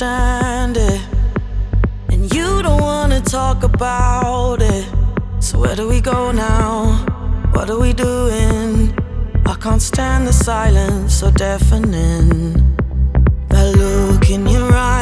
understand it. And you don't wanna talk about it. So where do we go now? What are we doing? I can't stand the silence so deafening. That look in your eyes.